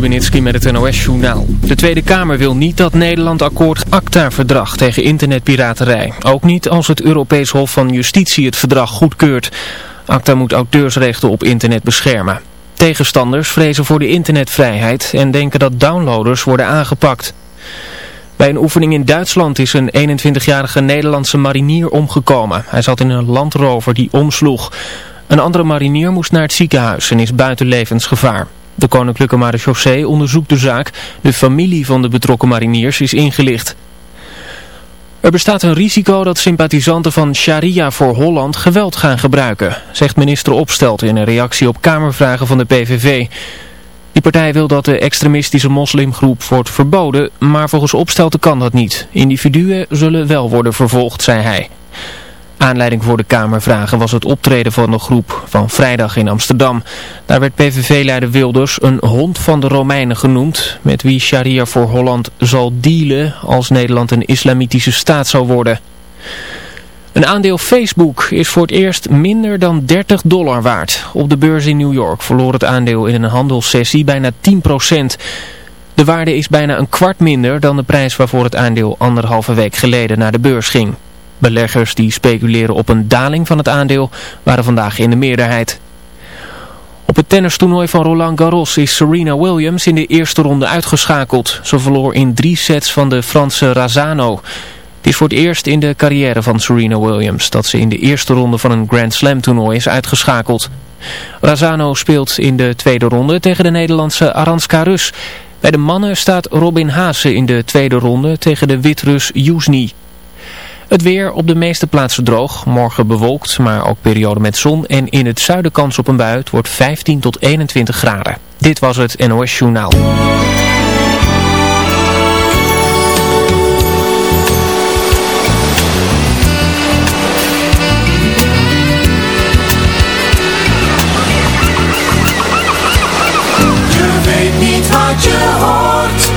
Met het NOS-journaal. De Tweede Kamer wil niet dat Nederland akkoord ACTA-verdrag tegen internetpiraterij. Ook niet als het Europees Hof van Justitie het verdrag goedkeurt. ACTA moet auteursrechten op internet beschermen. Tegenstanders vrezen voor de internetvrijheid en denken dat downloaders worden aangepakt. Bij een oefening in Duitsland is een 21-jarige Nederlandse marinier omgekomen. Hij zat in een landrover die omsloeg. Een andere marinier moest naar het ziekenhuis en is buiten levensgevaar. De Koninklijke Marechaussee onderzoekt de zaak. De familie van de betrokken mariniers is ingelicht. Er bestaat een risico dat sympathisanten van Sharia voor Holland geweld gaan gebruiken, zegt minister Opstelt in een reactie op Kamervragen van de PVV. Die partij wil dat de extremistische moslimgroep wordt verboden, maar volgens Opstelten kan dat niet. Individuen zullen wel worden vervolgd, zei hij. Aanleiding voor de Kamervragen was het optreden van de groep van vrijdag in Amsterdam. Daar werd PVV-leider Wilders een hond van de Romeinen genoemd, met wie Sharia voor Holland zal dealen als Nederland een islamitische staat zou worden. Een aandeel Facebook is voor het eerst minder dan 30 dollar waard. Op de beurs in New York verloor het aandeel in een handelssessie bijna 10%. De waarde is bijna een kwart minder dan de prijs waarvoor het aandeel anderhalve week geleden naar de beurs ging. Beleggers die speculeren op een daling van het aandeel waren vandaag in de meerderheid. Op het tennistoernooi van Roland Garros is Serena Williams in de eerste ronde uitgeschakeld. Ze verloor in drie sets van de Franse Razano. Het is voor het eerst in de carrière van Serena Williams dat ze in de eerste ronde van een Grand Slam toernooi is uitgeschakeld. Razano speelt in de tweede ronde tegen de Nederlandse Aranska Rus. Bij de mannen staat Robin Haase in de tweede ronde tegen de Wit-Rus Yuzny. Het weer op de meeste plaatsen droog. Morgen bewolkt, maar ook periode met zon. En in het zuiden kans op een bui. Het wordt 15 tot 21 graden. Dit was het NOS Journaal. Je weet niet wat je hoort.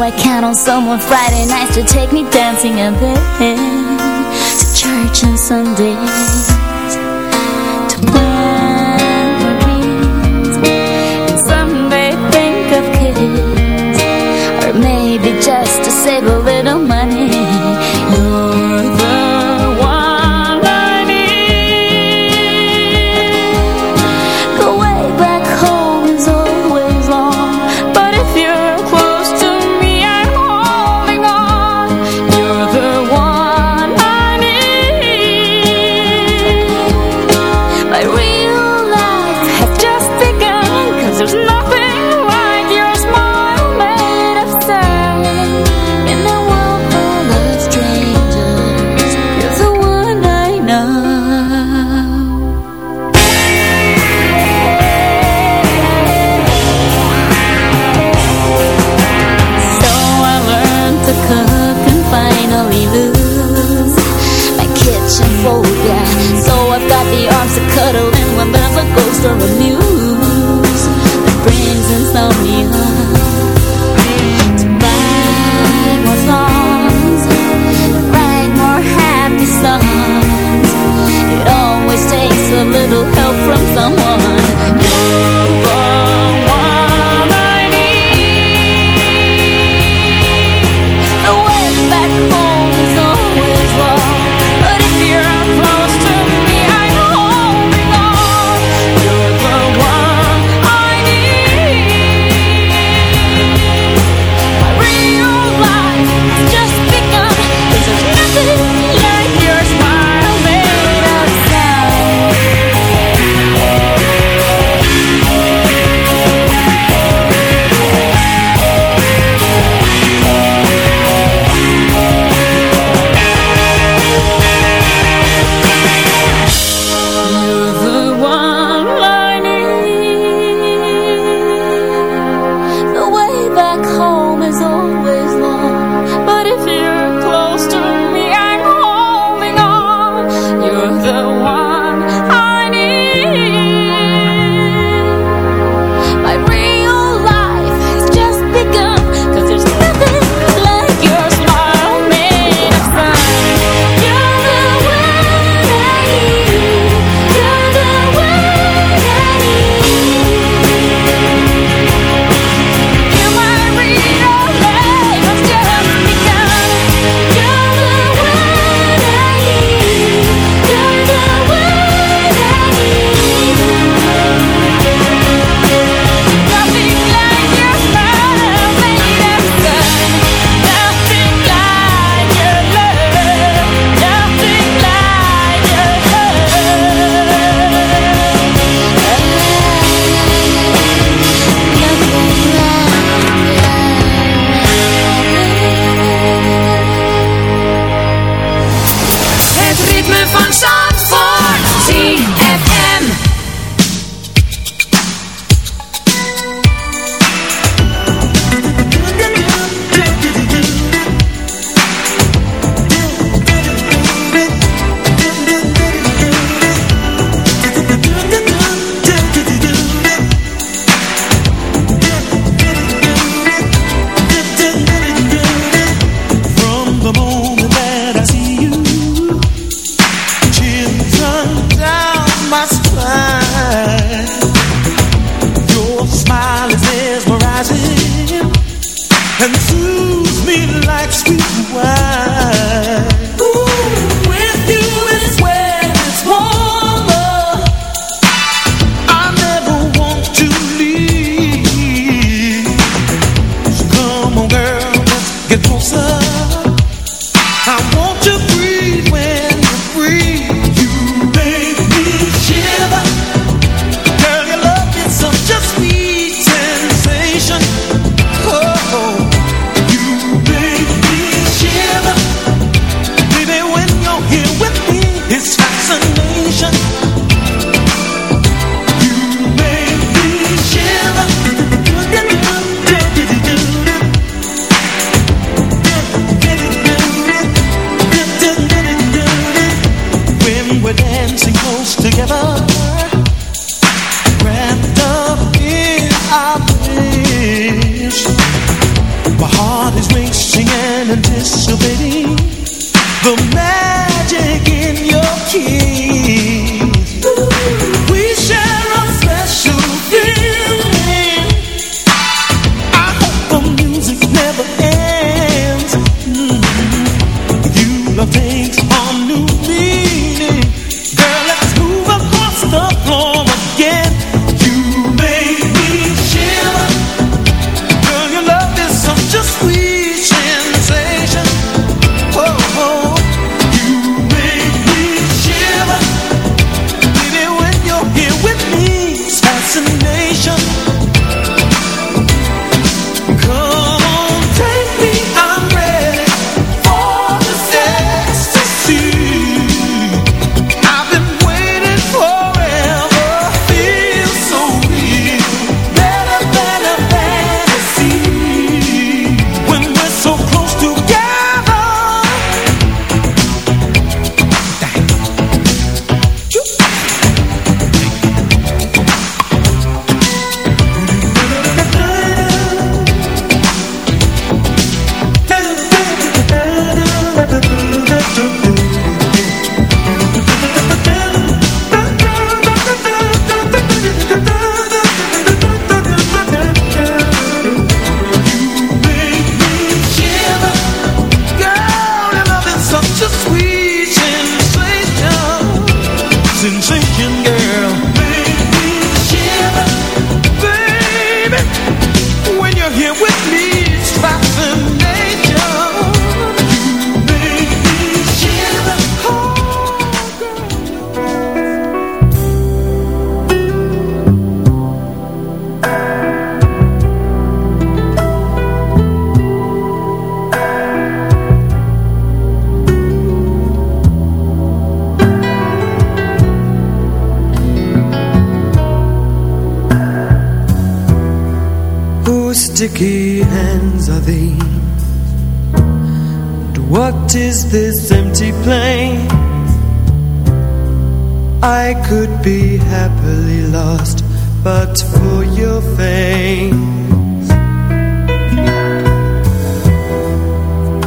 I count on someone Friday nights to take me dancing a bit To church on Sunday.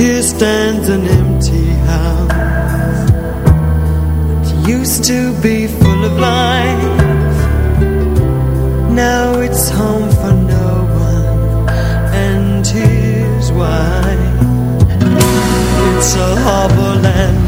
Here stands an empty house. That used to be full of life Now it's home for no one. And here's why. It's a harbor land.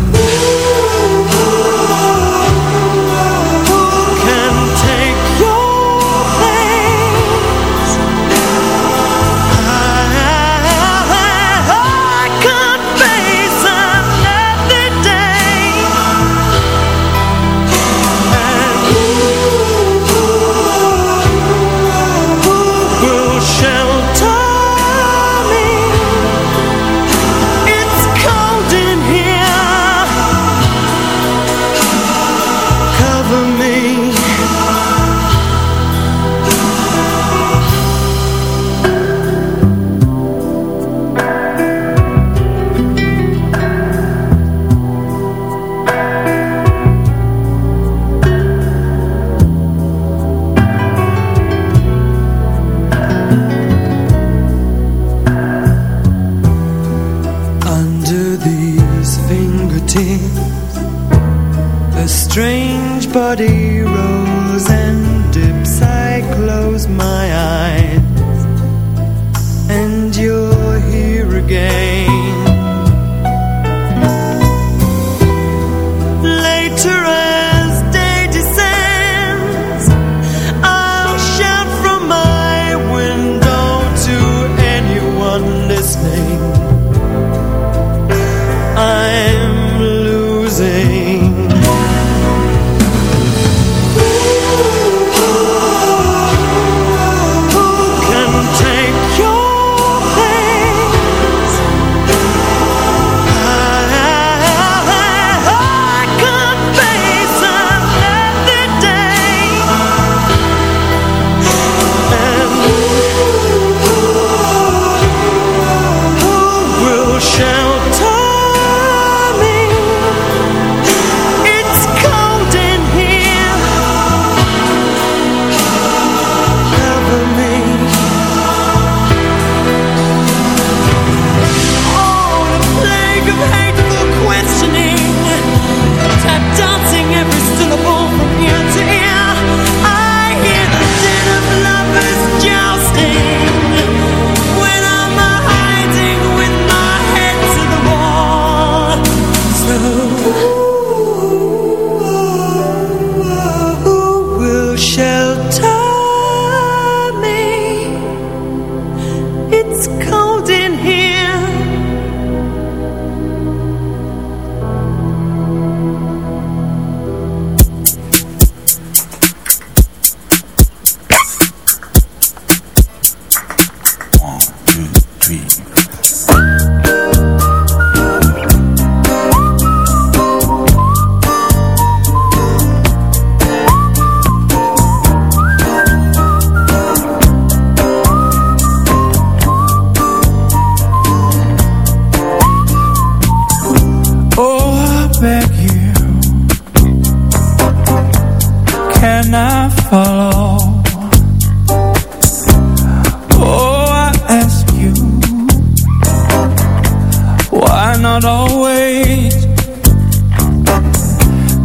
not always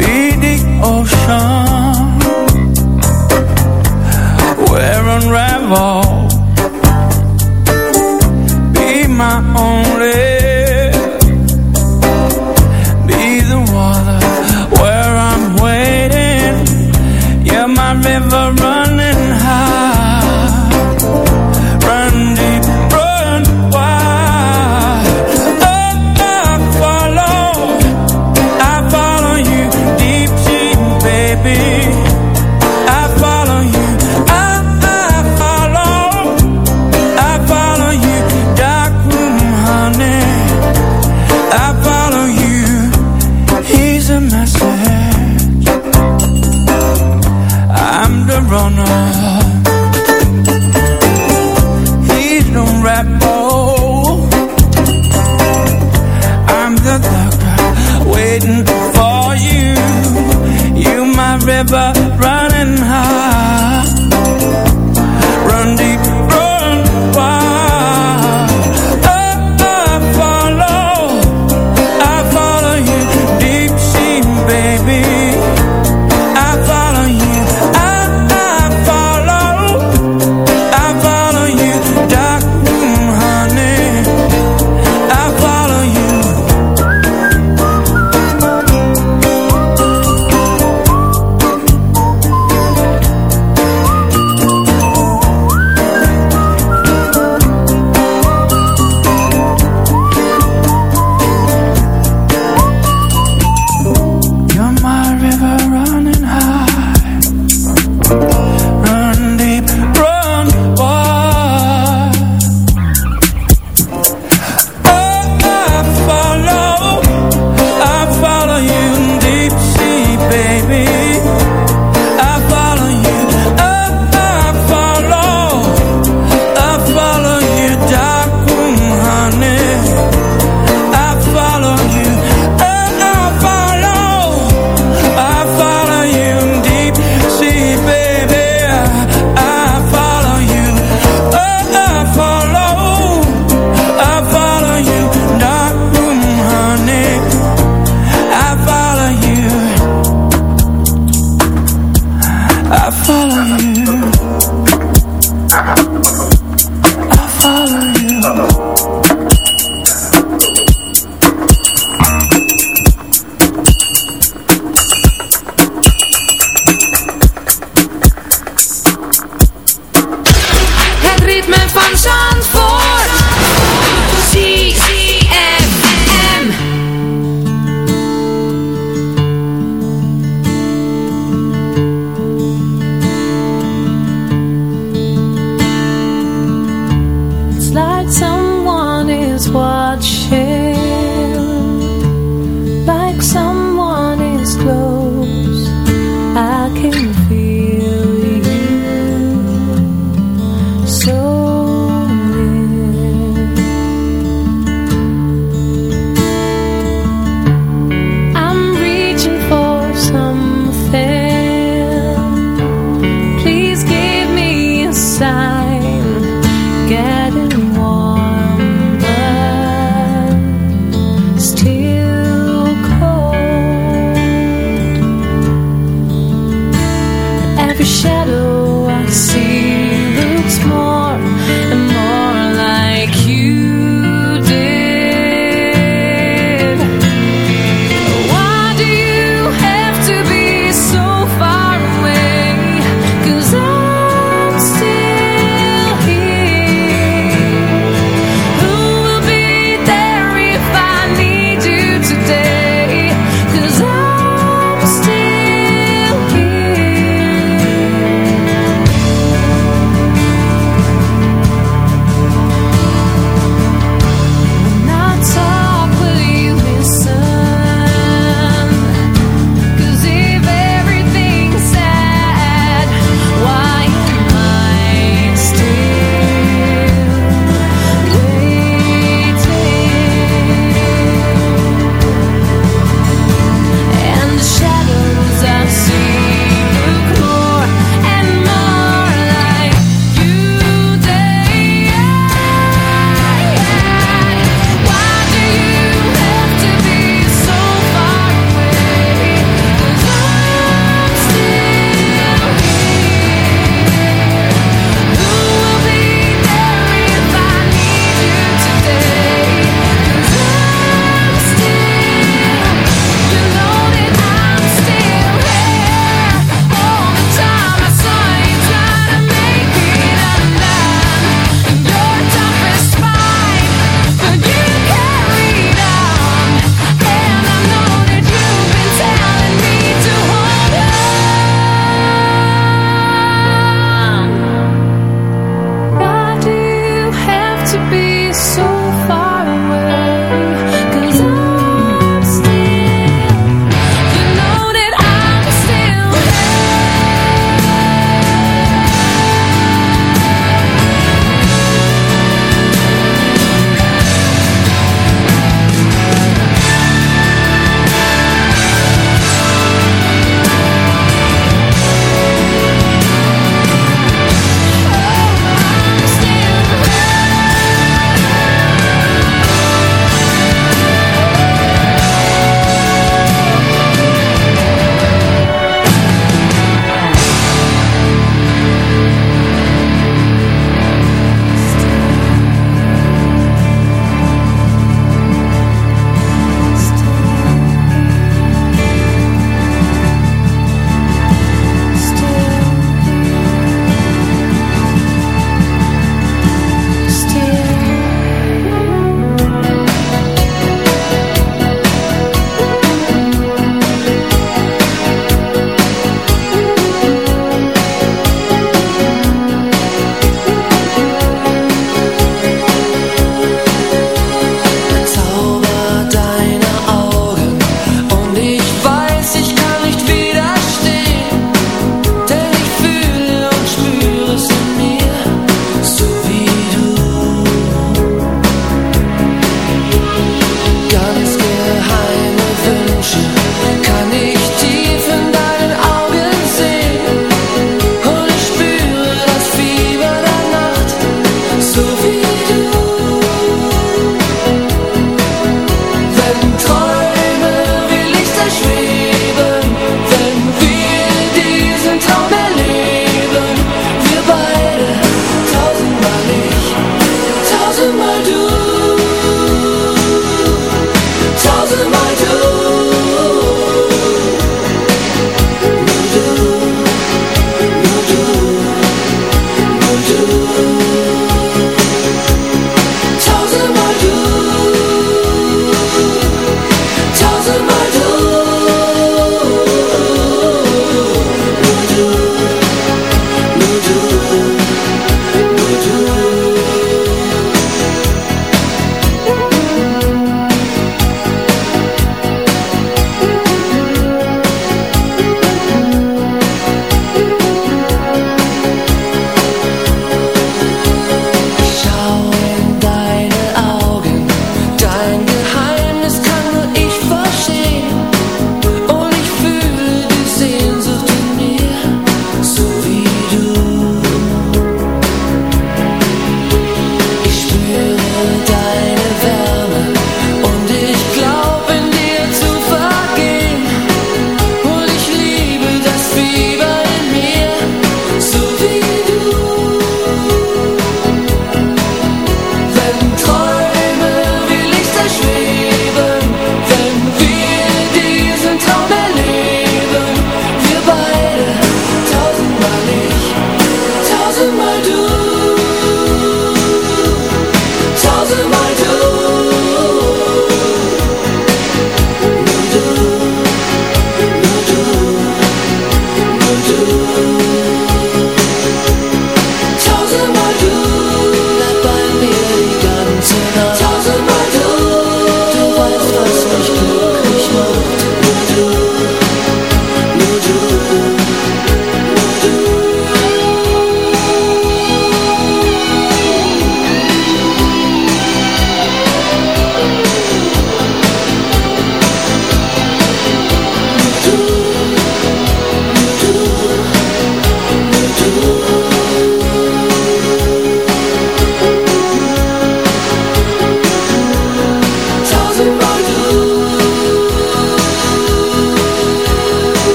be the ocean where unravel. Be my only. Be the water where I'm waiting. Yeah, my river.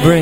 Bring.